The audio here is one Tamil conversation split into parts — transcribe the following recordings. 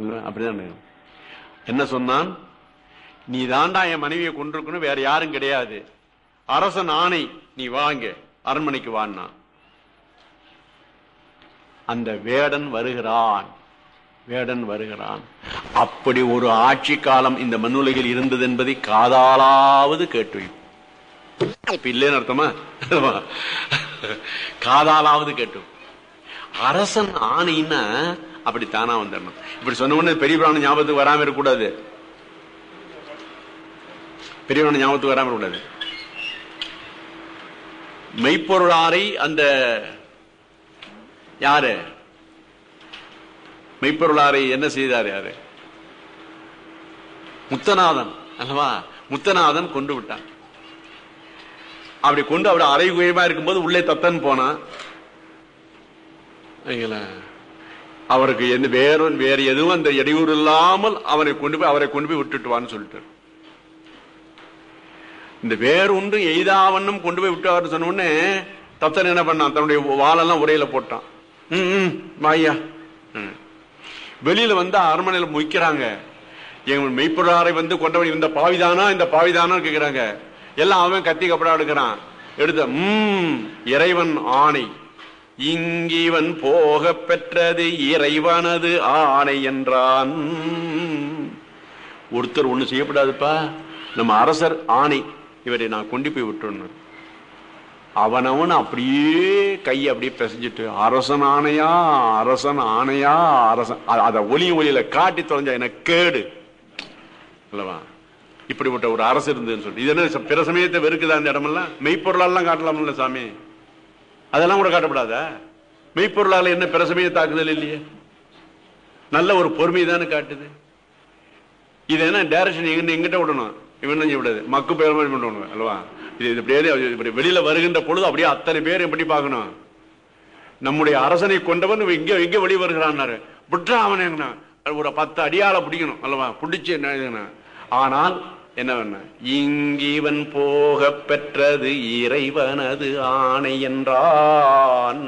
அப்படிதான் என்ன சொன்னான்? நீ தாண்டா என் மனைவியை கொண்டிருக்கணும் வேற யாரும் கிடையாது. அரசன் ஆணை நீ வாங்க அரண்மனைக்கு வான்னா. அந்த வேடன் வருகிறான் வேடன் வருகிறான். அப்படி ஒரு ஆட்சி காலம் இந்த மண்ணுலகில் இருந்தது என்பதை காதாலாவது கேட்டு இப்ப இல்லைன்னு அர்த்தமா? காதாலாவது கேட்டு அரசன் ஆணைன்னா அப்படி தானா வந்துடணும் இப்படி சொன்ன உடனே பெரிய பிராணம் ஞாபகத்துக்கு வராம இருக்கக்கூடாது. பெரிய பிராணம் ஞாபகத்துக்கு வராம இருக்கக்கூடாது. மெய்ப்பொருளாரை அந்த யாரு? மெய்ப்பொருளாரை என்ன செய்தார் யாரு? முத்தநாதன் அல்லவா? முத்தநாதன் கொண்டு விட்டான். அப்படி கொண்டு அப்படி அரை உயரமா இருக்கும்போது உள்ளே தத்தன் போனான். அவருக்கு எந்த வேற வேற எதுவும் அந்த இடையூறு இல்லாமல் அவனை கொண்டு போய் அவரை கொண்டு போய் விட்டுட்டு வான்னு சொல்லிட்டு இந்த வேற ஒன்றும் எய்தாவண்ணம் கொண்டு போய் விட்டு சொன்ன உடனே தத்தன் என்ன பண்ணான்? தன்னுடைய வாளெல்லாம் உரையில போட்டான். ம், ம், ம். வெளியில வந்து அரண்மனையில முய்க்கிறாங்க. எங்க மெய்ப்பொருளாரை வந்து கொண்டவன் இந்த பாவிதானா? இந்த பாவிதானா கேட்கிறாங்க எல்லாம் அவன் கத்தி கப்படா எடுக்கிறான். எடுத்த ம் இறைவன் ஆணை. இங்கிவன் போக பெற்றது இறைவனது ஆணை என்றான். ஒருத்தர் ஒன்றும் செய்யப்படாதுப்பா. நம்ம அரசர் ஆணை. இவரை நான் கொண்டு போய் விட்டுறணும் அவனவன் அப்படியே கையை அப்படியே பிசைஞ்சிட்டு அரசன் ஆணையா அரசன் ஆணையா அரசன் அதை அத ஒளியில காட்டி தொலைஞ்சா எனக்கு கேடு. அல்லவா? இப்படிப்பட்ட ஒரு அரசு இருந்ததுன்னு சொல்லி இது என்ன பிற சமயத்தை வெறுக்குதா அந்த இடமெல்லாம்? மெய்ப்பொருளாலாம் காட்டலாம்ல சாமி. அதெல்லாம் கூட காட்டப்படாதா. மெய்ப்பொருளால் என்ன பிற தாக்குதல் இல்லையே? நல்ல ஒரு பொறுமை தானே காட்டுது. இது என்ன டைரக்ஷன் எங்க எங்கிட்ட விடணும்? இவன் செய்ய விடாது மக்கு பேர் மாதிரி பண்ணணும் அல்லவா? இது இது இப்படி வெளியில வருகின்ற பொழுது அப்படியே அத்தனை பேர் எப்படி பார்க்கணும்? நம்முடைய அரசனை கொண்டவன் இவன் இங்க வெளியே வருகிறான்னாரு. விட்டா அவன் ஒரு பத்து அடியால பிடிக்கணும் அல்லவா? பிடிச்சு என்ன ஆனால் என்ன பண்ண இங்கிவன் போக பெற்றது இறைவனது ஆணை என்றான்.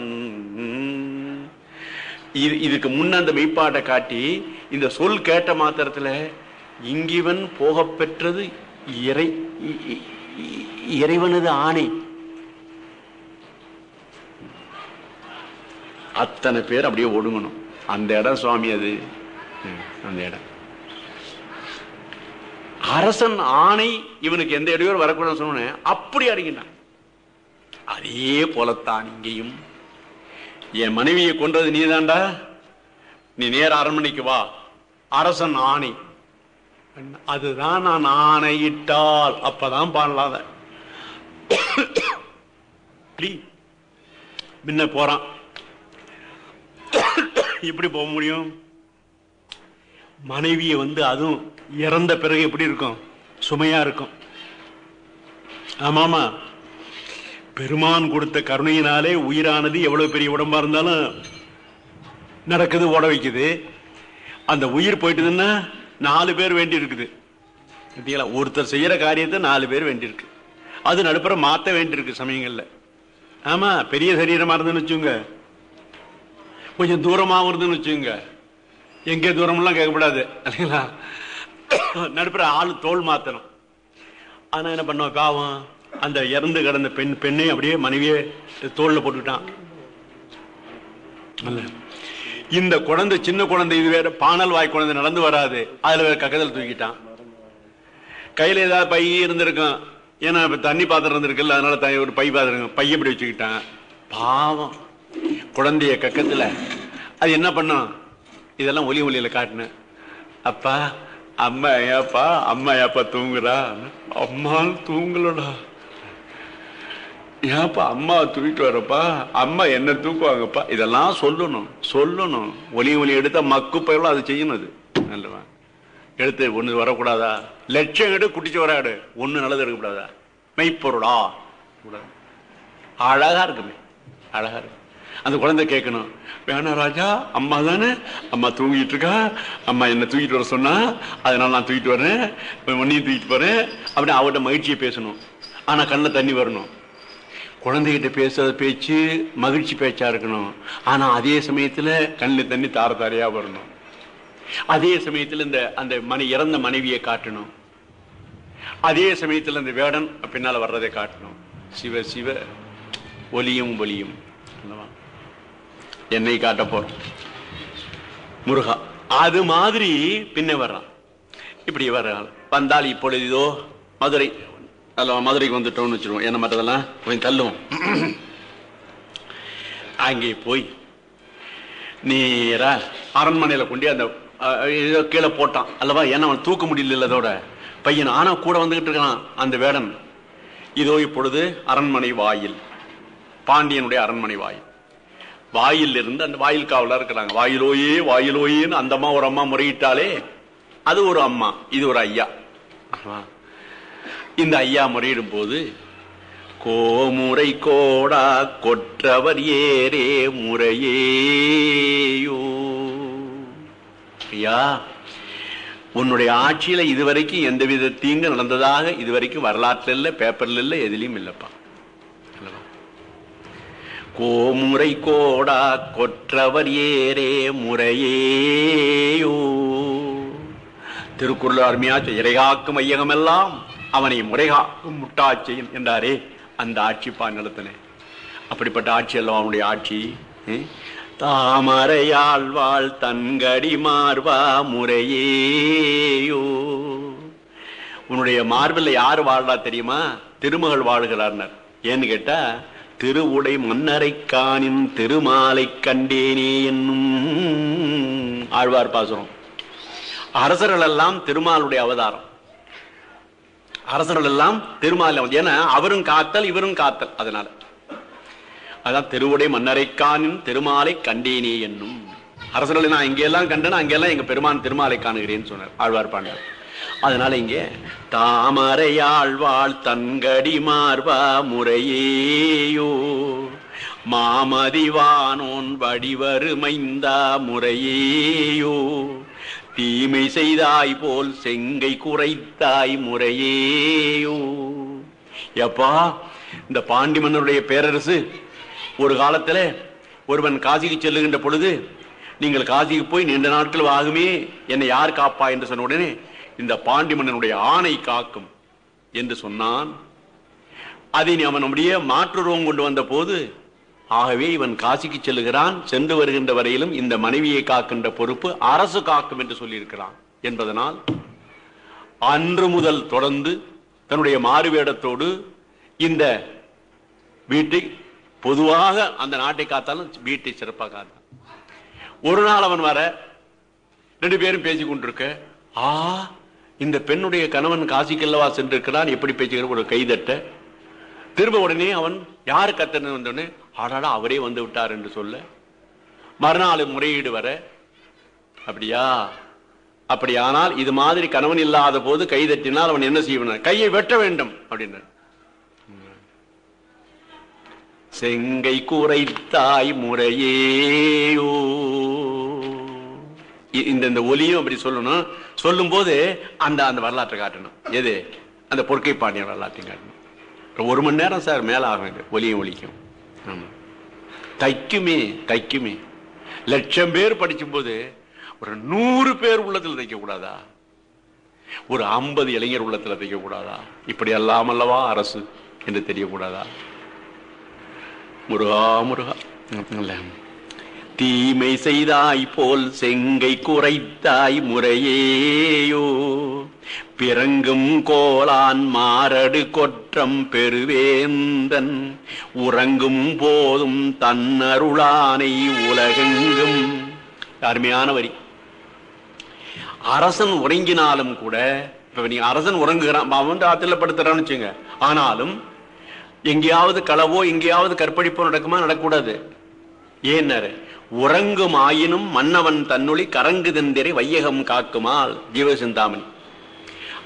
இது இதுக்கு முன்ன அந்த மெய்ப்பாட்டை காட்டி இந்த சொல் கேட்ட மாத்திரத்துல இங்கிவன் போக பெற்றது இறை இறைவனது ஆணை. அத்தனை பேர் அப்படியே ஒடுங்கணும். அந்த இடம் சுவாமி அது. ம், அந்த இடம். அரசன் ஆணை இவனுக்கு எந்த இடையூறு வரக்கூடாதுன்னு சொன்னேன் அப்படி அறிகின்றான். அதே போலத்தான் இங்கேயும். என் மனைவியை கொன்றது நீதான்டா நீ நேர அரண்மனைக்கு வா. அரசன் ஆணை. அதுதான் நான் ஆணையிட்டால். அப்பதான் பாடலாத. முன்ன போறான். எப்படி போக முடியும்? மனைவியை வந்து அதுவும் இறந்த பிறகு எப்படி இருக்கும்? சுமையா இருக்கும். ஆமாமா. பெருமான் கொடுத்த கருணையினாலே உயிரானது எவ்வளவு பெரிய உடம்பா இருந்தாலும் நடக்குது ஓட வைக்குது. அந்த உயிர் போயிட்டுதுன்னா நாலு பேர் வேண்டி இருக்குது. பார்த்தீங்களா ஒருத்தர் செய்யற காரியத்தை நாலு பேர் வேண்டி இருக்கு. அது நடுப்புற மாத்த வேண்டி இருக்கு சமயங்கள்ல. ஆமா பெரிய சரீரமா இருந்துன்னு வச்சுங்க கொஞ்சம் தூரமாக இருந்துன்னு வச்சுங்க எங்கே தூரம்லாம் கேட்கப்படாது. இல்லைங்களா? நடுப்புற ஆள் தோல் மாத்தணும். ஆனா என்ன பண்ணோம்? பாவம் அந்த இறந்து கிடந்த பெண் பெண்ணை அப்படியே மனைவியே தோல்ல போட்டுக்கிட்டான் இந்த குழந்தை சின்ன குழந்தை இது வேற பானல் வாய் குழந்தை நடந்து வராது. அதுல வேற கக்கத்தில் தூக்கிட்டான். கையில ஏதாவது பை இருந்திருக்கும். ஏன்னா இப்ப தண்ணி பாத்திரம் இருந்திருக்குல்ல அதனால த- ஒரு பை பாத்திரம் பைய இப்படி வச்சுக்கிட்டான். பாவம். குழந்தைய கக்கத்துல. அது என்ன பண்ணும்? இதெல்லாம் ஒலி ஒலியில காட்டினேன் அப்பா அம்மா ஏப்பா அம்மா ஏப்பா தூங்குறா. அம்மா தூங்கலடா. ஏப்பா அம்மா தூக்கிட்டு வரப்பா? அம்மா என்ன தூக்குவாங்கப்பா? இதெல்லாம் சொல்லணும் சொல்லணும். ஒலி ஒலி எடுத்தா மக்கு பயிலும் அது செய்யணும் அது நல்லவா எடுத்து ஒன்று வரக்கூடாதா? லட்சம் எடு குட்டிச்சு வராடு. ஒன்று நல்லது எடுக்கக்கூடாதா? மெய்ப்பொருளா? கூடாது அழகா இருக்குமே. அழகா இருக்கு. அந்த குழந்தை கேட்கணும். வேணா ராஜா அம்மா தானே? அம்மா தூங்கிட்டு இருக்கா? அம்மா என்ன தூக்கிட்டு வர சொன்னா அதனால நான் தூக்கிட்டு வரேன். உன்னையும் தூக்கிட்டு போறேன். அப்படின்னு அவட்ட மகிழ்ச்சியை பேசணும். ஆனா கண்ணில் தண்ணி வரணும். குழந்தைகிட்ட பேசுற பேச்சு மகிழ்ச்சி பேச்சா இருக்கணும். ஆனா அதே சமயத்துல கண்ணில் தண்ணி தார தாரையா வரணும். அதே சமயத்தில் இந்த அந்த மனை இறந்த மனைவியை காட்டணும். அதே சமயத்தில் அந்த வேடன் பின்னால வர்றதை காட்டணும். சிவ சிவ ஒலியும் ஒலியும் என்னை காட்ட போறோம் முருகா அது மாதிரி பின்ன வர்றான் இப்படி வர்றான் வந்தால் இப்பொழுது இதோ மதுரை. அல்ல மதுரைக்கு வந்துட்டோம்னு வச்சிருவோம். என்ன மற்றதெல்லாம்? கொஞ்சம் தள்ளுவோம். அங்கே போய் நேரா அரண்மனையில கொண்டு அந்த ஏதோ கீழே போட்டான். அல்லவா ஏன்னா அவன் தூக்க முடியல அதோட. பையன் ஆனா கூட வந்துகிட்டு இருக்கான் அந்த வேடன். இதோ இப்பொழுது அரண்மனை வாயில். பாண்டியனுடைய அரண்மனை வாயில். வாயில் இருந்து அந்த வாயில் காவலா இருக்கிறாங்க. வாயிலோயே வாயிலோயேன்னு அந்த அம்மா ஒரு அம்மா முறையிட்டாலே அது ஒரு அம்மா இது ஒரு ஐயா. இந்த ஐயா முறையிடும் போது கோமுறை கோடா கொற்றவர் ஏரே முறையேயோ. ஐயா உன்னுடைய ஆட்சியில இதுவரைக்கும் எந்தவித தீங்கு நடந்ததாக இதுவரைக்கும் வரலாற்றுல இல்லை பேப்பர்ல இல்லை எதுலையும் இல்லப்பா. கோமுறை கோடா கொற்றவர் ஏரே முறையேயோ. திருக்குறள் அருமையாச்சு இறைகாக்கும் ஐயகமெல்லாம் அவனை முறைகாக்கும் முட்டாட்சியும் என்றாரே அந்த ஆட்சி பாண்டத்தினே அப்படிப்பட்ட ஆட்சி அல்லவா அவனுடைய ஆட்சி? தாமரையாழ்வாள் தன்கடி மார்வா முறையேயோ. உன்னுடைய மார்பில் யார் வாழ்றா தெரியுமா? திருமகள் வாழ்கிறார்னர் ஏன்னு கேட்டால் திருவுடை மன்னரை காணின் திருமாலை கண்டேனே என்னும் ஆழ்வார் பாசுரம். அரசர்கள் எல்லாம் திருமாலுடைய அவதாரம். அரசர்கள் எல்லாம் திருமால் ஏன்னா அவரும் காத்தல் இவரும் காத்தல். அதனால. அதான் திருவுடை மன்னரை காணின் திருமாலை கண்டேனே என்னும். அரசர்களை நான் இங்கெல்லாம் கண்டேன்? அங்கெல்லாம் எங்க பெருமான் திருமாலை காணுகிறேன்னு சொன்னார். ஆழ்வார் பாண்டார் அதனால இங்கே தாமரையாழ்வாள் தன்கடி மார்பா முறையேயோ. மாமதிவானோன் வடிவருமைந்தா முறையேயோ. தீமை செய்தாய் போல் செங்கை குறைத்தாய் முறையேயோ. எப்பா இந்த பாண்டி மன்னருடைய பேரரசு ஒரு காலத்துல ஒருவன் காசிக்கு செல்லுகின்ற பொழுது நீங்கள் காசிக்கு போய் நீண்ட நாட்கள் ஆகுமே என்னை யார் காப்பா? என்று சொன்ன உடனே இந்த பாண்டி மன்னனுடைய ஆணை காக்கும் என்று சொன்னான். அதை நீ அவன் மாற்றுருவம் கொண்டு வந்த போது ஆகவே இவன் காசிக்கு செல்லுகிறான் சென்று வருகின்ற வரையிலும் இந்த மனைவியை காக்கின்ற பொறுப்பு அரசு காக்கும் என்று சொல்லியிருக்கிறான் என்பதனால் அன்று முதல் தொடர்ந்து தன்னுடைய மாறுவேடத்தோடு இந்த வீட்டை பொதுவாக அந்த நாட்டை காத்தாலும் வீட்டை சிறப்பாக காத்தான். ஒரு நாள் அவன் வர ரெண்டு பேரும் பேசிக் கொண்டிருக்க ஆ இந்த பெண்ணுடைய கணவன் காசிக்கல்லவா சென்றிருக்கிறான் எப்படி பேச்சுக்கிற ஒரு கைதட்ட. திரும்ப உடனே அவன் யார் கத்தன வந்தோடனே ஆடாடா அவரே வந்து விட்டார் என்று சொல்ல. மறுநாள் முறையீடு வர. அப்படியா? அப்படியானால் இது மாதிரி கணவன் இல்லாத போது கை தட்டினால் அவன் என்ன செய்வன? கையை வெட்ட வேண்டும் அப்படின்னு செங்கை கூரை முறையேயோ. முறையே இந்த ஒலியும் அப்படி சொல்லணும். சொல்லும் போது அந்த அந்த வரலாற்றை காட்டணும். எது? அந்த பொற்கை பாண்டியன் வரலாற்றையும் காட்டணும். ஒரு மணி நேரம் சார் மேலே ஆகும் இது ஒலியும் ஒலிக்கும். ஆமாம் தைக்குமே தைக்குமே. லட்சம் பேர் படிக்கும்போது ஒரு நூறு பேர் உள்ளத்தில் தைக்கக்கூடாதா? ஒரு ஐம்பது இளைஞர் உள்ளத்தில் தைக்கக்கூடாதா? இப்படி எல்லாம் அல்லவா அரசு என்று தெரியக்கூடாதா? முருகா முருகா. இல்லை தீமை செய்தாய் போல் செங்கை குறைத்தாய் முறையேயோ. பிறங்கும் கோலான் மாரடு கொற்றம் பெருவேந்தன். உறங்கும் போதும் தன்னருளானை உலகெங்கும். அருமையான வரி. அரசன் உறங்கினாலும் கூட இப்ப நீ அரசன் உறங்குகிறான் அவன் வந்து ஆத்தில படுத்துறான்னு வச்சுங்க ஆனாலும் எங்கேயாவது களவோ எங்கேயாவது கற்பழிப்போ நடக்குமா நடக்கூடாது. ஏன்னாரு? உறங்கும் ஆயினும் மன்னவன் தன்னுளி கரங்கு தந்திரை வையகம் காக்குமால் ஜீவசிந்தாமணி.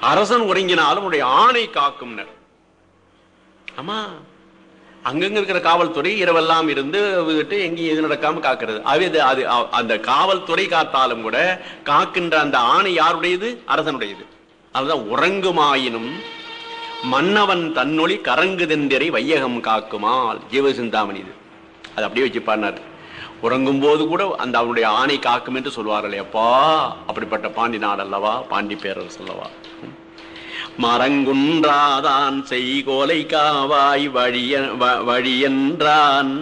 அரசன் உறங்கினாலும் உடைய ஆணை காக்கும்னர் ஆமா அங்கங்க இருக்கிற காவல்துறை இரவெல்லாம் இருந்து விட்டு எங்கேயும் எது நடக்காம காக்கிறது. அது அது- அந்த காவல்துறை காத்தாலும் கூட காக்கின்ற அந்த ஆணை யாருடையது? அரசனுடையது. அதுதான் உறங்குமாயினும் மன்னவன் தன்னொளி கரங்குதெந்திரை வையகம் காக்குமால் ஜீவசிந்தாமணி இது. அது அப்படியே வச்சு பாடினார் உறங்கும் போது கூட அந்த அவனுடைய ஆணை காக்கும் என்று சொல்வார்களே அப்பா. அப்படிப்பட்ட பாண்டி நாடு அல்லவா? பாண்டி பேரரசு அல்லவா? மரங்குன்றாதான் செய்கோலை காவாய் வழிய வ- வழியென்றான்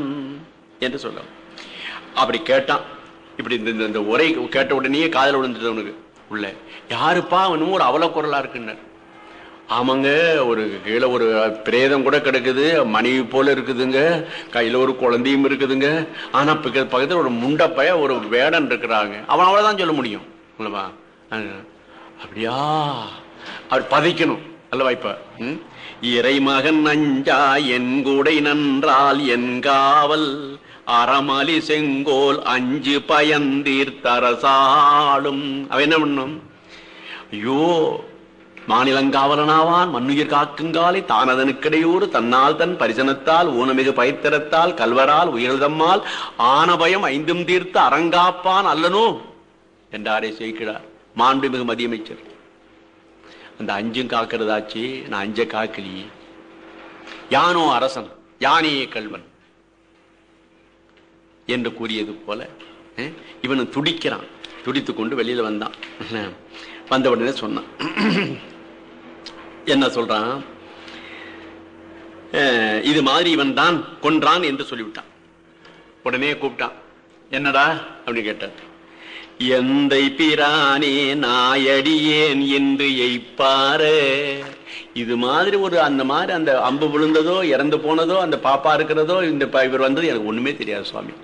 என்று சொல்ல அப்படி கேட்டான். இப்படி இந்த இந்த- இந்த உரை கேட்ட உடனே காதல் விழுந்துட்டு அவனுக்கு. உள்ள யாருப்பா அவனும் ஒரு அவல குரலா இருக்குன்னார் ஆமாங்க ஒரு கீழே ஒரு பிரேதம் கூட கிடக்குது மனைவி போல இருக்குதுங்க கையில ஒரு குழந்தையும் இருக்குதுங்க. ஆனா பக்கத்தில் ஒரு முண்டப்பைய ஒரு வேடன் இருக்கிறாங்க. அவன் அவ்வளவுதான் சொல்ல முடியும். அல்லவா அப்படியா? அவர் பதைக்கணும். அல்லவா இப்ப? ம்? இறைமகன் நஞ்சா என் கூடை நன்றால் என் காவல். அறமலி செங்கோல் அஞ்சு பயந்தீர்த்தரசாளும் அவ என்ன பண்ணும்? ஐயோ மாநிலங்காவலனாவான் மண்ணுயிர் காக்குங்காலை தானதனுக்கிடையூறு தன்னால் தன் பரிசனத்தால் ஊனமிகு பயத்திரத்தால் கல்வரால் உயிர்தம்மால் ஆனபயம் ஐந்தும் தீர்த்து அரங்காப்பான் அல்லனோ? என்றாரே சேர்க்கிறார் மாண்புமிகு மதியமைச்சர். அந்த அஞ்சும் காக்கிறதாச்சு நான் அஞ்ச காக்கலையே யானோ அரசன் யானையே கல்வன் என்று கூறியது போல அஹ், இவனு துடிக்கிறான். துடித்து கொண்டு வெளியில வந்தான். வந்த உடனே சொன்னான். என்ன சொல்றான்? இது மாதிரி இவன் தான் கொன்றான் என்று சொல்லிவிட்டான். உடனே கூப்பிட்டான் என்னடா? அப்படின்னு கேட்டார். எந்தை பிரானே நாயடியேன் என்று எய்ப்பாரு. இது மாதிரி ஒரு அந்த மாதிரி அந்த அம்பு விழுந்ததோ இறந்து போனதோ அந்த பாப்பா இருக்கிறதோ இந்த இவர் வந்தது எனக்கு ஒண்ணுமே தெரியாது சுவாமி.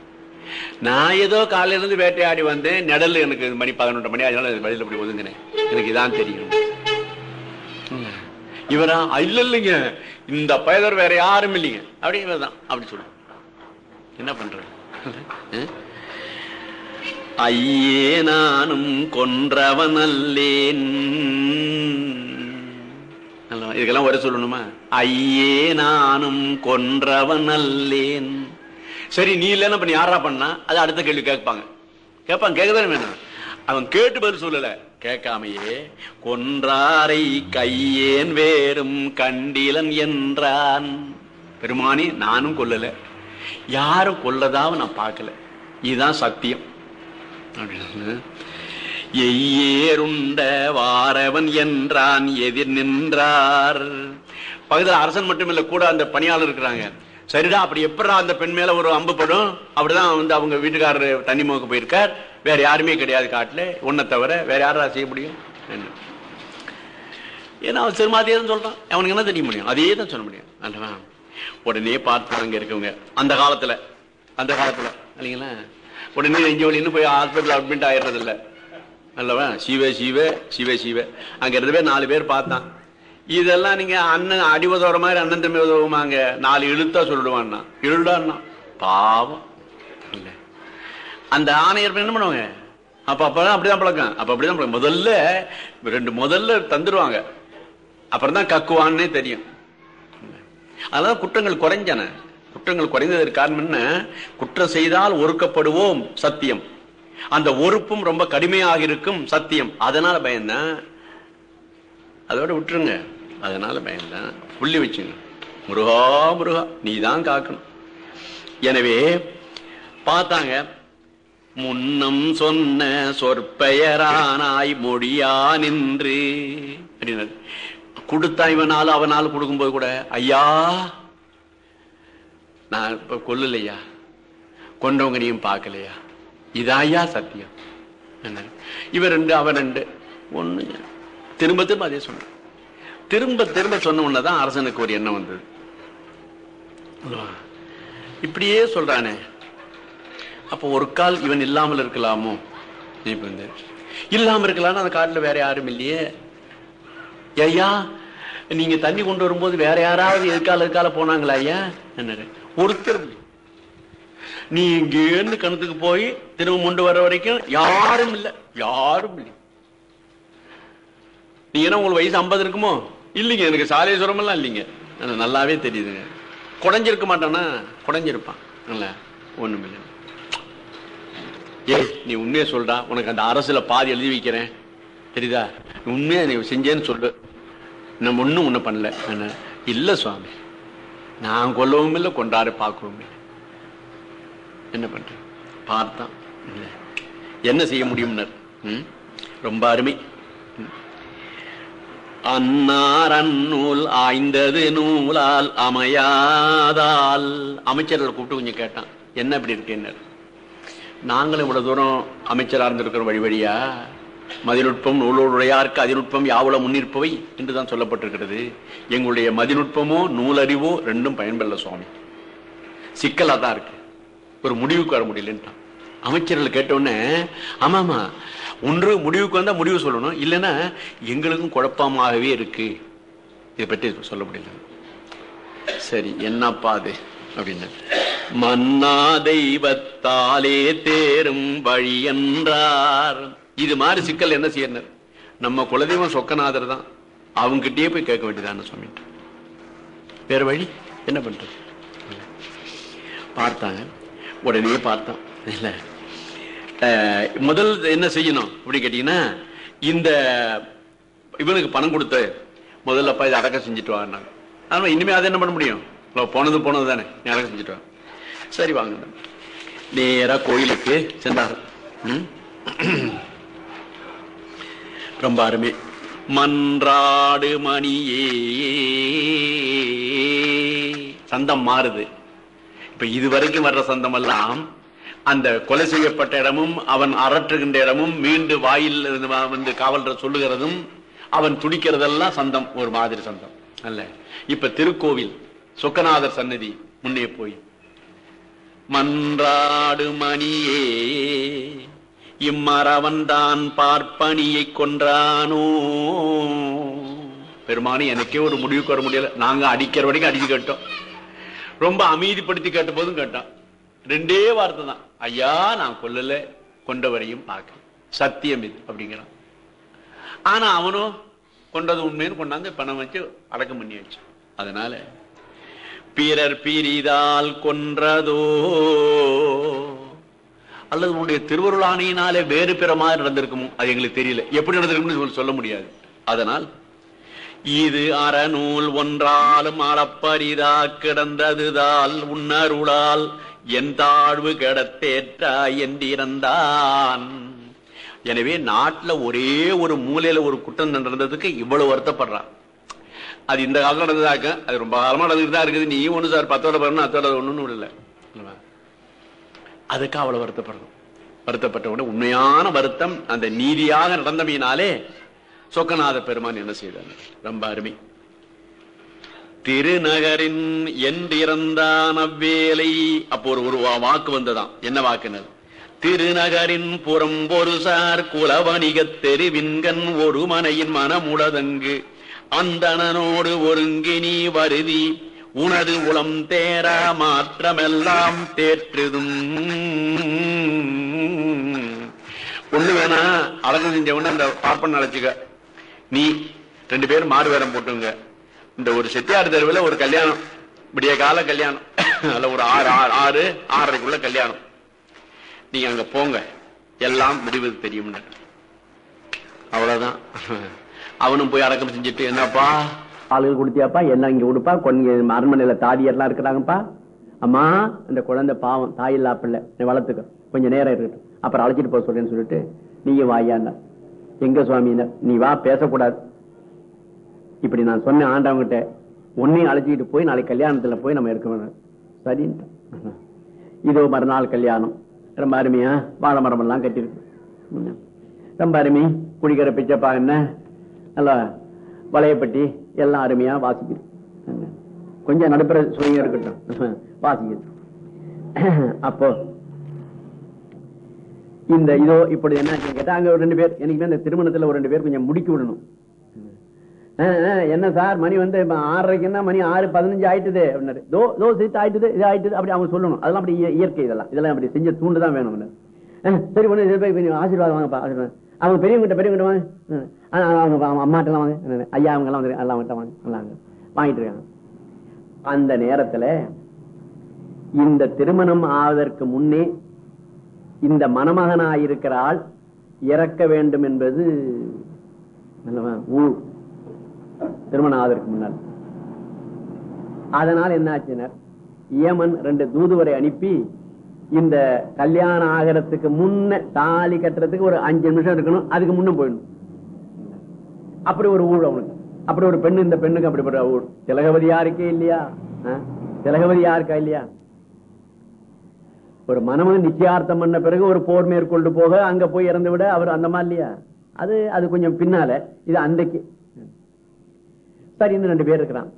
நான் ஏதோ காலையில இருந்து வேட்டையாடி வந்தேன் நிழல் எனக்கு மணி பதினொன்று மணி அதனால வழியில் இப்படி ஒதுங்கினேன். எனக்கு இதான் தெரியும். இவரா? இல்ல இல்லைங்க இந்த பயதர் வேற யாரும் இல்லைங்க. அப்படி இவர்தான். அப்படி சொல்லு. என்ன பண்றது? அஹ்? ஐயே நானும் கொன்றவன் அல்லேன்? இதுக்கெல்லாம் ஒரே சொல்லணுமா? ஐயே நானும் கொன்றவன் அல்லேன் சரி நீ இல்லைன்னா நீ யாரா பண்ணா? அது அடுத்த கேள்வி கேட்பாங்க. கேட்பாங்க கேட்கதானே வேணும். அவன் கேட்டு பதில் சொல்லல. கேட்காமையே கொன்றாரை கையேன் வேறும் கண்டிலன் என்றான். பெருமானி நானும் கொல்லல. யாரும் கொல்லதாவும் நான் பார்க்கல. இதுதான் சத்தியம். அப்படின்னு எய்யேருண்ட வாரவன் என்றான் எதிர் நின்றார். பகுதியில் அரசன் மட்டுமில்ல கூட அந்த பணியாளர் இருக்கிறாங்க. சரிடா அப்படி எப்படா அந்த பெண் மேல ஒரு அம்பு படும்? அப்படிதான் வந்து அவங்க வீட்டுக்காரர் தண்ணி மோக்க போயிருக்கார். வேற யாருமே கிடையாது காட்டில். உன்னை தவிர வேற யாரா செய்ய முடியும்? என்ன? ஏன்னா அவன் சிறுமாதியே தான் சொல்றான். அவனுக்கு என்ன தெரிய முடியும்? அதே தான் சொல்ல முடியும். அல்லவா உடனே பார்த்து அங்க இருக்கவங்க. அந்த காலத்துல அந்த காலத்துல இல்லைங்களா? உடனே நெஞ்சு வலின்னு போய் ஹாஸ்பிட்டல் அட்மிட் ஆயிடுறது அல்லவா? சிவே சிவ சிவே சிவே. அங்கே இருந்து பேர் நாலு பேர் பார்த்தான். இதெல்லாம் நீங்கள் அண்ணன் அடி உதவுற மாதிரி அண்ணன் தம்பி உதவுமாங்க நாலு இழுத்தா சொல்லிடுவான்னா. இழுடான்னா பாவம். அந்த ஆணையர் என்ன பண்ணுவாங்க? அப்ப அப்பதான் அப்படிதான் பழக்கம். அப்ப அப்படிதான் பழக்கம். முதல்ல ரெண்டு முதல்ல தந்துருவாங்க. அப்புறம் தான் கக்குவான்னே தெரியும். அதான் குற்றங்கள் குறைஞ்சன. குற்றங்கள் குறைந்ததற்கு காரணம் என்ன? குற்றம் செய்தால் ஒருக்கப்படுவோம் சத்தியம். அந்த ஒறுப்பும் ரொம்ப கடுமையாக இருக்கும் சத்தியம். அதனால பயந்தான் அதோட விட்டுருங்க. அதனால பயந்தான் புள்ளி வச்சுங்க முருகா முருகா நீ தான் காக்கணும். எனவே பார்த்தாங்க. முன்னும் சொன்ன சொற்பெயரானாய் மொழியா நின்று. அப்படின்னாரு. கொடுத்தா இவனால அவனால கொடுக்கும்போது கூட ஐயா நான் இப்ப கொல்லலையா? கொண்டவங்க நீயும் பார்க்கலையா? இதாயா சத்தியம். என்ன இவன் ரெண்டு அவன் ரெண்டு. ஒண்ணு திரும்ப திரும்ப அதே சொன்ன திரும்ப திரும்ப சொன்ன உன்னதான் அரசனுக்கு ஒரு எண்ணம் வந்தது. இப்படியே சொல்றானே. அப்போ ஒரு கால் இவன் இல்லாமல் இருக்கலாமோ? நீ வந்து இல்லாமல் இருக்கலாம்னு அந்த காட்டுல வேற யாரும் இல்லையே. ஐயா நீங்க தண்ணி கொண்டு வரும்போது வேற யாராவது எதுக்கால எதுக்கால போனாங்களா ஐயா? என்ன ஒருத்தர் நீ இங்கேருந்து கணத்துக்கு போய் திரும்ப கொண்டு வர வரைக்கும் யாரும் இல்லை. யாரும் இல்லை. நீ என்ன உங்களுக்கு வயசு ஐம்பது இருக்குமோ? இல்லைங்க எனக்கு சாலேஸ்வரம் எல்லாம் இல்லைங்க. நல்லாவே தெரியுதுங்க. குடஞ்சிருக்க மாட்டானா? குறைஞ்சிருப்பான் இல்லை ஒண்ணும் இல்லை ஏய் நீ உண்மையை சொல்றா. உனக்கு அந்த அரசுல பாதி எழுதி வைக்கிறேன். தெரியுதா? உண்மையை நீ செஞ்சேன்னு சொல்லு. நம்ம ஒன்றும் ஒன்றும் பண்ணல. என்ன? இல்லை சுவாமி. நான் கொல்லவும் இல்லை கொண்டாட பார்க்கவும் இல்லை. என்ன பண்ணுறேன் பார்த்தான். என்ன செய்ய முடியும்னர்? ம்? ரொம்ப அருமை. அன்னார் அந்நூல் ஆய்ந்தது நூலால் அமையாதால். அமைச்சர்களை கூப்பிட்டு கொஞ்சம் கேட்டான். என்ன இப்படி இருக்கேன்னார்? நாங்களும் இவ்வளவு தூரம் அமைச்சராக இருந்திருக்கிற வழி வழியா? மதிநுட்பம் நூலுடையாருக்கு அதிநுட்பம் யாவுல முன்னிற்பவை என்றுதான் சொல்லப்பட்டிருக்கிறது. எங்களுடைய மதிநுட்பமோ நூலறிவோ ரெண்டும் பயன்பெறல சுவாமி. சிக்கலாக தான் இருக்கு. ஒரு முடிவுக்கு வர முடியலன்ட்டான். அமைச்சர்கள் கேட்டவுடனே ஆமாம்மா ஒன்று முடிவுக்கு வந்தால் முடிவு சொல்லணும். இல்லைன்னா எங்களுக்கும் குழப்பமாகவே இருக்கு. இதை பற்றி சொல்ல முடியல. சரி என்னப்பா அது? அப்படின்னு மன்னா தெய்வத்தாலே தேரும் வழி என்றார் இது மாதிரி சிக்கல் என்ன செய்யணும் நம்ம குலதெய்வம் சொக்கநாதர் தான். அவங்ககிட்டயே போய் கேட்க வேண்டியதான சொல்லிட்டு வேற வழி? என்ன பண்றது? பார்த்தாங்க உடனே பார்த்தான். இல்ல. முதல் என்ன செய்யணும் அப்படி கேட்டீங்கன்னா இந்த இவனுக்கு பணம் கொடுத்து முதல்லப்பா இதை அடக்கம் செஞ்சுட்டு வாங்க ஆனா இனிமே அதை என்ன பண்ண முடியும்? போனது போனது தானே நீ அடக்கம் செஞ்சுட்டு வாங்க சரி வாங்க. நேரா கோயிலுக்கு சென்றார். ரொம்ப அருமை. மன்றாடு மணியே. சந்தம் மாறுது. இப்ப இதுவரைக்கும் வர்ற சந்தம் எல்லாம் அந்த கொலை செய்யப்பட்ட இடமும் அவன் அரற்றுகின்ற இடமும் மீண்டு வாயில் இருந்து வ- வந்து காவலர் சொல்லுகிறதும் அவன் துடிக்கிறதெல்லாம் சந்தம் ஒரு மாதிரி சந்தம். அல்ல. இப்ப திருக்கோவில் சொக்கநாதர் சன்னதி முன்னே போய் மன்றாடு மணியே இம்மறவன்தான் பார்ப்பனியை கொன்றானோ? பெருமானி எனக்கே ஒரு முடிவுக்கு வர முடியல. நாங்க அடிக்கிற வரைக்கும் அடிச்சு கேட்டோம். ரொம்ப அமைதிப்படுத்தி கேட்ட போதும் கேட்டான். ரெண்டே வார்த்தை தான். ஐயா நான் கொல்லல கொண்டவரையும் பார்க்க சத்தியம் இது அப்படிங்கிறான். ஆனா அவனும் கொண்டது உண்மைன்னு கொண்டாந்து பணம் வச்சு அடக்கம் பண்ணி வச்சு அதனால பிறர் பிரிதால் கொன்றதோ? அல்லது உன்னுடைய திருவருளானையினாலே வேறு பிற மாதிரி நடந்திருக்குமோ? அது எங்களுக்கு தெரியல. எப்படி நடந்திருக்கும்னு சொல்ல- சொல்ல முடியாது. அதனால் இது அறநூல் ஒன்றாலும் அளப்பரிதா கிடந்ததுதால் உன்னருளால் என் தாழ்வு கிடத்தேற்றா என்றிருந்தான் எனவே நாட்டில் ஒரே ஒரு மூலையில ஒரு குற்றம் நடந்ததுக்கு இவ்வளவு வருத்தப்படுறான். அது இந்த காலத்துல நடந்ததாக்க அது ரொம்ப காலமா நடந்துட்டு தான் இருக்குது. நீ ஒண்ணு சார் பத்தோட பண்ணணும் அத்தோட ஒன்றுன்னு இல்லை அதுக்கு அவ்வளவு வருத்தப்படணும். வருத்தப்பட்ட உடனே உண்மையான வருத்தம் அந்த நீதியாக நடந்தமையினாலே சொக்கநாத பெருமான் என்ன செய்தார்? ரொம்ப அருமை. திருநகரின் என்றிறந்தான் அவ்வேலை அப்போ ஒரு ஒரு வாக்கு வந்ததான் என்ன வாக்குனது? திருநகரின் புறம் ஒரு சார் குல குலவணிகத் தெருவின்கண் ஒரு மனையின் மனமுடதங்கு. அந்தணனோடு ஒருங்கினி வருதி. உனது உளம் தேரா மாற்றமெல்லாம் தேற்றுதும். ஒண்ணு வேணா அழகு செஞ்சவன அந்த பார்ப்பன் அழைச்சுக்க. நீ ரெண்டு பேரும் மாறு வேடம் போட்டுங்க. இந்த ஒரு செட்டியார் தெருவில் ஒரு கல்யாணம். விடிய கால கல்யாணம். அதுல ஒரு ஆறு ஆறு ஆறு ஆறரைக்குள்ள கல்யாணம். நீங்க அங்க போங்க. எல்லாம் முடிவது தெரியும் அவ்வளவுதான். அவனும் போய் அடக்கம் செஞ்சுட்டு என்னப்பா? ஆளுகள் கொடுத்தியாப்பா? எல்லாம் இங்க கொடுப்பா கொஞ்சம் அரண்மனையில தாதியெல்லாம் இருக்கிறாங்கப்பா. அம்மா இந்த குழந்தை பாவம் தாய் பிள்ளை. நீ வளர்த்துக்க. கொஞ்சம் நேரம் இருக்கட்டும். அப்புறம் அழைச்சிட்டு போக சொல்றேன்னு சொல்லிட்டு நீங்க வாயான்னா எங்க சுவாமினர் நீ வா பேசக்கூடாது. இப்படி நான் சொன்னேன் ஆண்டவங்கிட்ட உன்னையும் அழைச்சிட்டு போய் நாளைக்கு கல்யாணத்துல போய் நம்ம இருக்க வேணும். சரின்ட்டு. இதோ மறுநாள் கல்யாணம். ரொம்ப அருமையா வாழை மரம் எல்லாம் கட்டியிருக்கு. ரொம்ப அருமை. குடிக்கிற பிச்சைப்பா என்ன? நல்லா வளையப்பட்டி எல்லாம் அருமையா வாசிக்குது. கொஞ்சம் நடுப்புற சுவையும் இருக்கட்டும். வாசிக்குது. அப்போ இந்த இதோ இப்படி என்ன கேட்டா அங்க ஒரு ரெண்டு பேர் எனக்கு இந்த திருமணத்துல ஒரு ரெண்டு பேர் கொஞ்சம் முடிக்கி விடணும். என்ன சார் மணி வந்து இப்ப ஆறரைக்குன்னா மணி ஆறு பதினஞ்சு ஆயிட்டுது அப்படின்னாரு. தோ தோ சித்து ஆயிட்டுது இது ஆயிட்டுது அப்படி அவங்க சொல்லணும். அதெல்லாம் அப்படி இய- இயற்கை இதெல்லாம். இதெல்லாம் அப்படி செஞ்ச தூண்டு தான் வேணும் சரி ஒண்ணு இது ஆசீர்வாதம் வாங்கப்பா ஆசீர்வாதம். அவங்க பெரியவங்கிட்ட பெரியவங்கிட்ட வாங்க. அவங்க அம்மாட்டெல்லாம் வாங்க. ஐயா அவங்க எல்லாம் வந்து எல்லாம் வாங்க. வாங்கிட்டு இருக்காங்க. அந்த நேரத்துல இந்த திருமணம் ஆவதற்கு முன்னே இந்த மணமகனாயிருக்கிற ஆள் இறக்க வேண்டும் என்பது ஊர் திருமணம் ஆவதற்கு முன்னால். அதனால் என்ன ஆச்சுனர் ஏமன் ரெண்டு தூதுவரை அனுப்பி இந்த கல்யாணம் ஆகிறதுக்கு முன்ன தாலி கட்டுறதுக்கு ஒரு அஞ்சு நிமிஷம் இருக்கணும். அதுக்கு முன்னும் போயிடணும். அப்படி ஒரு ஊழ் அவனுக்கு. அப்படி ஒரு பெண்ணு இந்த பெண்ணுக்கு அப்படிப்பட்ட ஊழ். திலகவதி யாருக்கே இல்லையா? ஆ? திலகவதி யாருக்கா இல்லையா? ஒரு மனமும் நிச்சயார்த்தம் பண்ண பிறகு ஒரு போர் மேற்கொண்டு போக அங்க போய் இறந்து விட அவர் அந்த மாதிரி இல்லையா? அது அது கொஞ்சம் பின்னால. இது அன்றைக்கு. சரி இன்னும் ரெண்டு பேர் இருக்கிறான்.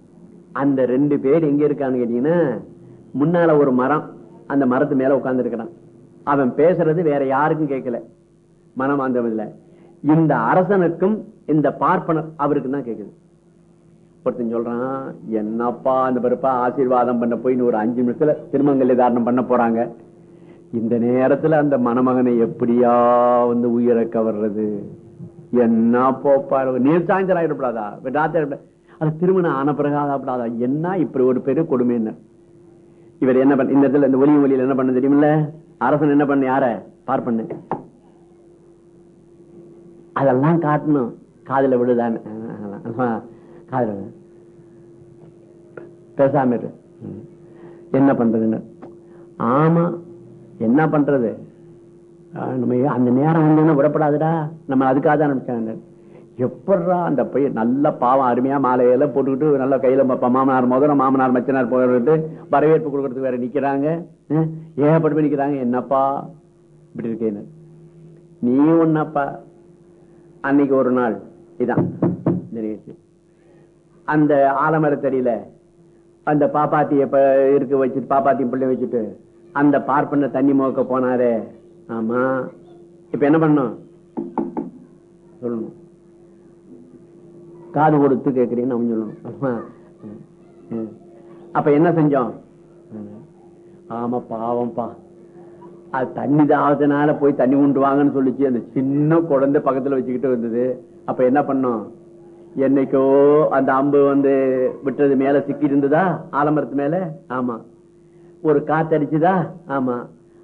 அந்த ரெண்டு பேர் எங்க இருக்கான்னு கேட்டீங்கன்னா முன்னால ஒரு மரம் அந்த மரத்து மேல உட்கார்ந்து இருக்கிறான் அவன் பேசுறது வேற யாருக்கும் கேட்கல. மனம் அந்த இல்ல இந்த அரசனுக்கும் இந்த பார்ப்பனர் அவருக்கு தான் கேக்குது. ஒருத்தன் சொல்றான் என்னப்பா அந்த பிறப்பா ஆசீர்வாதம் பண்ண போய் ஒரு அஞ்சு நிமிஷத்துல திருமங்கல்ய தாரணம் பண்ண போறாங்க. இந்த நேரத்துல அந்த மணமகனை எப்படியா வந்து உயிரை கவர்றது? என்ன போப்பா நீர் சாய்ந்தரம் ஆயிடப்படாதா? ராத்திரி அது திருமணம் ஆன பிறகு ஆகப்படாதா என்ன இப்படி ஒரு பெரிய கொடுமை என்ன இவர் என்ன பண்ண இந்த இடத்துல இந்த ஒலி ஒலியில் என்ன பண்ண தெரியுமில்ல? அரசன் என்ன பண்ண யார? பார்ப்பண்ணு அதெல்லாம் காட்டணும். காதுல விடுதான்னு காதல பேசாம என்ன பண்றதுன்னு. ஆமா என்ன பண்றது? நம்ம அந்த நேரம் வந்து விடப்படாதுடா. நம்ம அதுக்காக தான் நினைச்சாங்க. எப்படா அந்த பையன் நல்ல பாவம் அருமையா மாலையெல்லாம் போட்டுக்கிட்டு நல்ல கையில மாமனார் முதல்ல மாமனார் மச்சனார் போயிட்டு வரவேற்பு கொடுக்கறதுக்கு வேற நிக்கிறாங்க. ஏகப்பட்டு நிக்கிறாங்க. என்னப்பா இப்படி இருக்கேன்னு. நீ ஒன்னப்பா அன்னைக்கு ஒரு நாள் இதான் அந்த ஆலமரத்தடியில அந்த பாப்பாத்தி எப்ப இருக்க வச்சுட்டு பாப்பாத்தியும் பிள்ளை வச்சுட்டு அந்த பார்ப்பன தண்ணி மோக்க போனாரே. ஆமா. இப்ப என்ன பண்ணும் சொல்லணும். காது கொடுத்து கேட்கிறீன்னு அவன் சொல்லணும். ஆமா. அப்ப என்ன செஞ்சோம்? ஆமா பாவம்ப்பா. அது தண்ணி தாவத்தினால போய் தண்ணி உண்டு வாங்கன்னு சொல்லிச்சு. அந்த சின்ன குழந்தை பக்கத்துல வச்சுக்கிட்டு வந்தது அப்ப என்ன பண்ணோம்? என்னைக்கோ அந்த அம்பு வந்து விட்டது மேல சிக்கி இருந்ததா? ஆலமரத்து மேல? ஆமா. ஒரு காத்தடிச்சுதா? ஆமா.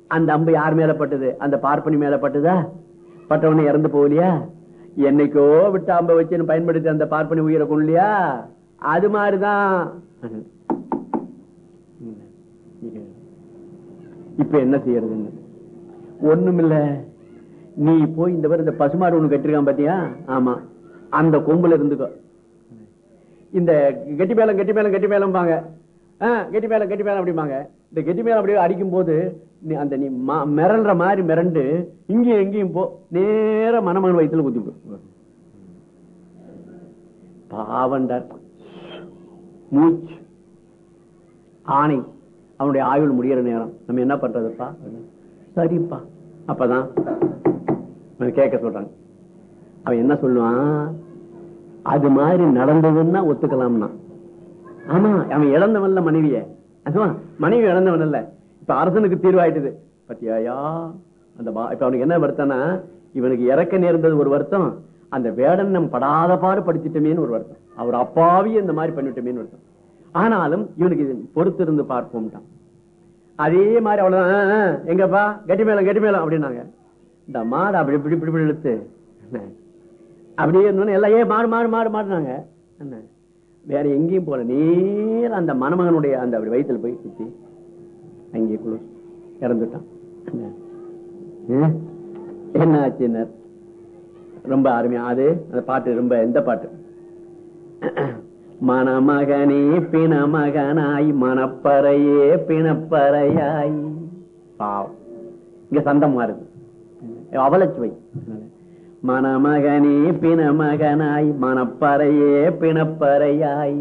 அந்த அம்பு யார் மேல பட்டது? அந்த பார்ப்பனி மேல பட்டதா? பட்டவனு இறந்து போகலையா? என்னைக்கோ விட்ட அம்பை வச்சு பயன்படுத்தி அந்த பார்ப்பனி உயிரை கொள்ளலையா அது மாதிரிதான். இப்ப என்ன செய்யறதுன்னு? ஒண்ணுமில்ல. நீ போய் இந்த மாதிரி இந்த பசுமாடு ஒண்ணு கட்டிருக்கான் பாத்தியா? ஆமா. அந்த கொம்புல இருந்துக்கோ. இந்த கெட்டி மேலம் கெட்டி மேலம் கெட்டி மேலம்பாங்க ஆ, கெட்டி மேலம் கெட்டி மேலம் அப்படிம்பாங்க. இந்த கெட்டி மேலம் அப்படியே அடிக்கும் போது நீ அந்த நீ மிரள்ற மாதிரி மிரண்டு இங்கேயும் எங்கேயும் போ. நேர மணமகன் வயித்துல குத்தி விடு. பாவண்டார் மூச்சு. ஆணை. அவனுடைய ஆயுள் முடிகிற நேரம். நம்ம என்ன பண்றதுப்பா? சரிப்பா. அப்பதான் கேட்க சொல்றாங்க அவன் என்ன சொல்லுவான்? அது மாதிரி நடந்ததுன்னா ஒத்துக்கலாம்னா. ஆமா அவன் இழந்தவன்ல மனைவிய. மனைவி இழந்தவன் இல்ல. இப்ப அரசனுக்கு தீர்வாயிட்டுது. பத்தியாயா? அந்த பா- இப்ப அவனுக்கு என்ன வருத்தம்னா இவனுக்கு இறக்க நேர்ந்தது ஒரு வருத்தம் அந்த வேடன் நம் படாத பாடு படிச்சிட்டமேன்னு ஒரு வருத்தம். அவர் அப்பாவி இந்த மாதிரி பண்ணிட்டமேன்னு வருத்தம். ஆனாலும் இவனுக்கு இது பொறுத்து இருந்து பார்ப்போம்ட்டான். அதே மாதிரி அவ்வளவுதான். ஆ, எங்கப்பா? கெட்டி மேலம் கெட்டி மேலம் அப்படின்னாங்க. இந்த மாடு அப்படி இப்படி இப்படி இப்படி இழுத்து. என்ன, அப்படியே இருந்தோன்னு எல்லாம் ஏ மாடு மாடு மாடு மாடுனாங்க. என்ன? வேற எங்கேயும் போல நேரம் அந்த மணமகனுடைய அந்த அப்படி வயிற்றுல போய் சுற்றி அங்கே குழு இறந்துட்டான். என்ன, ஏ, என்ன? ரொம்ப அருமையா. அது அந்த பாட்டு ரொம்ப எந்த பாட்டு? மணமகனே பிணமகனாய் மணப்பறையே பிணப்பறையாய். பாவம். இங்க சந்தம் மாறுது அவலச்சுவை மணமகனே பிணமகனாய் மணப்பறையே பிணப்பறையாய்.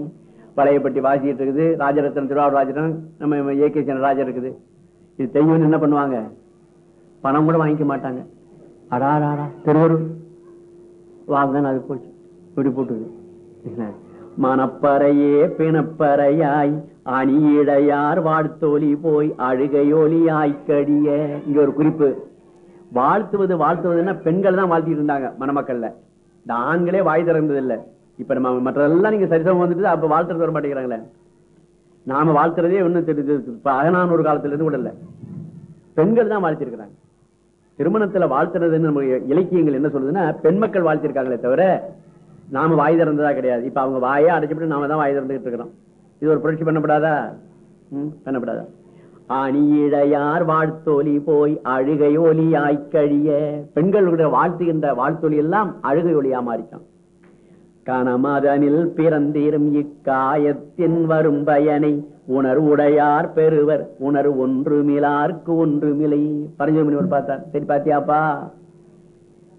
பழையப்பட்டி வாசிட்டு இருக்குது. ராஜரத்னம் திருவாரூர் ராஜரத்னம் நம்ம ஏ கே ராஜர் இருக்குது. இது தெய்வம் என்ன பண்ணுவாங்க? பணம் கூட வாங்கிக்க மாட்டாங்க. அடாடாடா திருவருள். வாங்கன்னு அது போச்சு. இப்படி போட்டுது? மணப்பறையே பிணப்பறையாய் அணியிடையார் வாழ்த்தோலி போய் அழுகையோலியாய் கடிய. இங்க ஒரு குறிப்பு. வாழ்த்துவது வாழ்த்துவதுன்னா பெண்கள் தான் வாழ்த்திட்டு இருந்தாங்க மணமக்கள்ல. இந்த ஆண்களே வாய் திறந்தது இல்ல இப்ப நம்ம மற்றதெல்லாம் நீங்க சரிசமம் வந்துட்டு அப்ப வாழ்த்துறது வர மாட்டேங்கிறாங்களே. நாம வாழ்த்துறதே ஒண்ணும் தெரியுது இப்ப அகனானூர் காலத்துல இருந்து கூட இல்ல. பெண்கள் தான் வாழ்த்திருக்கிறாங்க. திருமணத்துல வாழ்த்துறதுன்னு நம்ம இலக்கியங்கள் என்ன சொல்லுதுன்னா பெண் மக்கள் வாழ்த்திருக்காங்களே தவிர நாம வாய் திறந்ததா கிடையாது. இப்ப அவங்க வாயே அடைச்சுட்டு நாம தான் வாய் திறந்துகிட்டு இருக்கிறோம். இது ஒரு புரட்சி பண்ணப்படாதா? பண்ணப்படாதா? அணியிழையார் வாழ்த்தொலி போய் அழுகை ஒலி கழிய. பெண்களுடைய வாழ்த்துகின்ற வாழ்த்தொலி எல்லாம் அழுகை ஒலியா மாறிச்சான் கணமதனில் பிறந்தீரும் இக்காயத்தின் வரும் பயனை. உணர்வுடையார் பெறுவர் உணர்வு ஒன்றுமிலார்க்கு ஒன்றுமிலை பரஞ்சமணி பார்த்தார் சரி பாத்தியாப்பா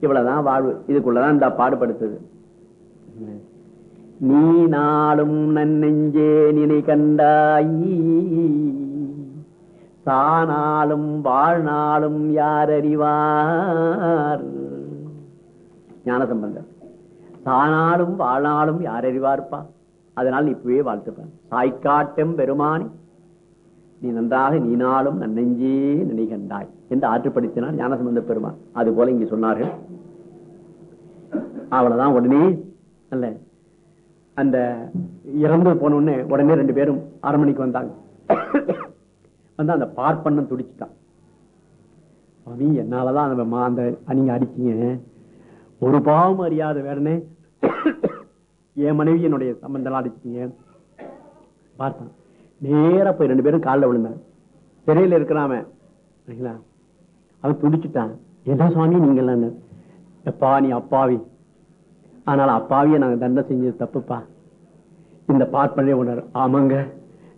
இவ்வளவுதான் வாழ்வு. இதுக்குள்ளதான் இந்த பாடுபடுத்துது. நீ நாளும் நன்னெஞ்சே நினை கண்டாய். தானாலும் வாழ்நாளும் யார் அறிவார் ஞானசம்பந்தர் தானாலும் வாழ்நாளும் யார் அறிவார்ப்பா அதனால் இப்பவே வாழ்த்துப்பேன் சாய்க்காட்டம் பெருமானி நீ நன்றாக நீ நாளும் நன்னெஞ்சே நினைகண்டாய் என்று ஆற்றுப்படுத்தினார் ஞானசம்பந்த பெருமான். அது போல இங்கு சொன்னார்கள். அவ்வளவுதான் உடனே அல்ல. அந்த இறந்து போன உடனே உடனே ரெண்டு பேரும் அரண்மனைக்கு வந்தாங்க. வந்து அந்த பார்ப்பண்ணன் துடிச்சுட்டான். சுவாமி என்னாலதான் அந்த மா- அந்த நீங்க அடிச்சீங்க. ஒரு பாவம் அறியாத வேறனே என் மனைவி என்னுடைய சம்பந்தம்லாம் அடிச்சீங்க பார்த்தான். நேரா போய் ரெண்டு பேரும் காலில் விழுந்தாங்க. சிறையில் இருக்கிறான் சரிங்களா? அவன் துடிச்சுட்டான். என்ன சுவாமி நீங்க எப்பா நீ அப்பாவி. ஆனால் அப்பாவிய நாங்க தண்டனை செஞ்சது தப்புப்பா. இந்த பார்ப்பனே உணர் ஆமாங்க.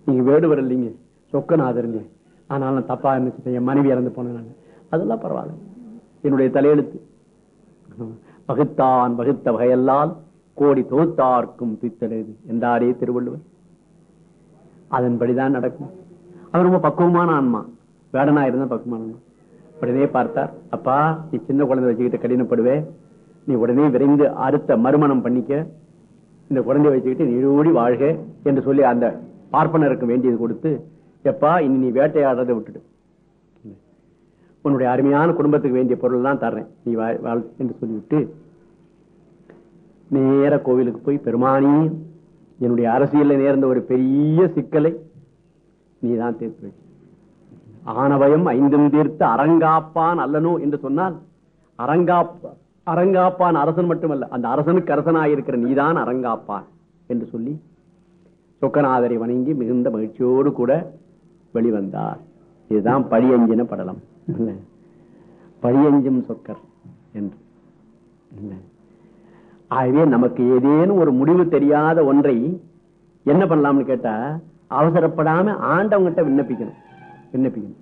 நீங்க வேடுவர் இல்லைங்க சொக்கநாதருங்க. ஆனால் நான் தப்பா இருந்துச்சு என் மனைவி இறந்து போனேன் நானு. அதெல்லாம் பரவாயில்ல. என்னுடைய தலையெழுத்து. வகுத்தான் வகுத்த வகையெல்லாம் கோடி தொகுத்தார்க்கும் துய்த்தெழுது என்றாரே திருவள்ளுவர். அதன்படிதான் நடக்கும். அவர் ரொம்ப பக்குவமான ஆன்மா. வேடனா இருந்தா பக்குவமான ஆன்மா. உடனே பார்த்தார். அப்பா நீ சின்ன குழந்தை வச்சுக்கிட்டு கடினப்படுவேன் நீ உடனே விரைந்து அடுத்த மறுமணம் பண்ணிக்க. இந்த குழந்தைய வச்சுக்கிட்டு நீடோடி வாழ்க என்று சொல்லி அந்த பார்ப்பனருக்கு வேண்டியது கொடுத்து எப்பா இனி நீ வேட்டையாடுறதை விட்டுடு. உன்னுடைய அருமையான குடும்பத்துக்கு வேண்டிய பொருள் தான் தர்றேன். நீ வாழ் வாழ் என்று சொல்லிவிட்டு நேர கோவிலுக்கு போய் பெருமானி என்னுடைய அரசியலில் நேர்ந்த ஒரு பெரிய சிக்கலை நீதான் தீர்த்து வச்சு ஆணவயம் ஐந்தும் தீர்த்து அரங்காப்பான் அல்லனோ? என்று சொன்னால் அரங்காப்பா அரங்காப்பான் அரசன் மட்டுமல்ல அந்த அரசனுக்கு அரசனாயிருக்கிற நீதான் அரங்காப்பான் என்று சொல்லி சொக்கநாதரை வணங்கி மிகுந்த மகிழ்ச்சியோடு கூட வெளிவந்தார். இதுதான் பழியஞ்சின படலம். பழியஞ்சும் சொக்கர் என்று. ஆகவே நமக்கு ஏதேனும் ஒரு முடிவு தெரியாத ஒன்றை என்ன பண்ணலாம்னு கேட்டா அவசரப்படாம ஆண்டவங்கிட்ட விண்ணப்பிக்கணும். விண்ணப்பிக்கணும்.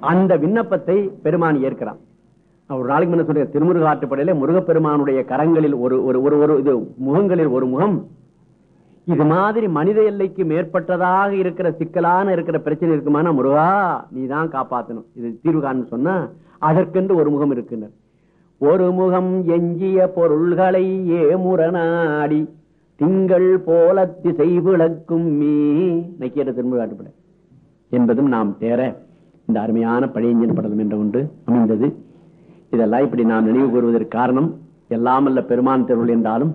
அந்த விண்ணப்பத்தை பெருமான் ஏற்கிறான். ஒரு நாளைக்கு முன்ன சொல்ற திருமுருகாற்றுப்படையில முருகப்பெருமானுடைய கரங்களில் ஒரு ஒரு ஒரு ஒரு இது முகங்களில் ஒரு முகம். இது மாதிரி மனித எல்லைக்கு மேற்பட்டதாக இருக்கிற சிக்கலான இருக்கிற பிரச்சனை இருக்குமானா முருகா நீ தான் காப்பாத்தணும். இது தீர்வு காணும் சொன்னா அதற்கென்று ஒரு முகம் இருக்குன்னு ஒரு முகம் எஞ்சிய பொருள்களை ஏமுரணாடி திங்கள் போல திசை விளக்கும் மீ நக்கியற திருமுருகாட்டுப்படை என்பதும் நாம் தேர இந்த அருமையான பழையஞ்சன் படலம் என்ற ஒன்று அமைந்தது. இதெல்லாம் இப்படி நாம் நினைவு கூறுவதற்கு காரணம் எல்லாமல்ல பெருமான் திருவள் என்றாலும்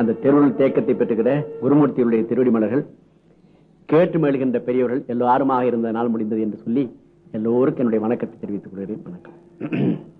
அந்த தெருள் தேக்கத்தை பெற்றுகிற குருமூர்த்தியுடைய திருவடி மலர்கள் கேட்டு மேழுகின்ற பெரியவர்கள் எல்லாருமாக இருந்த நாள் முடிந்தது என்று சொல்லி எல்லோருக்கும் என்னுடைய வணக்கத்தை தெரிவித்துக் கொள்கிறேன். வணக்கம்.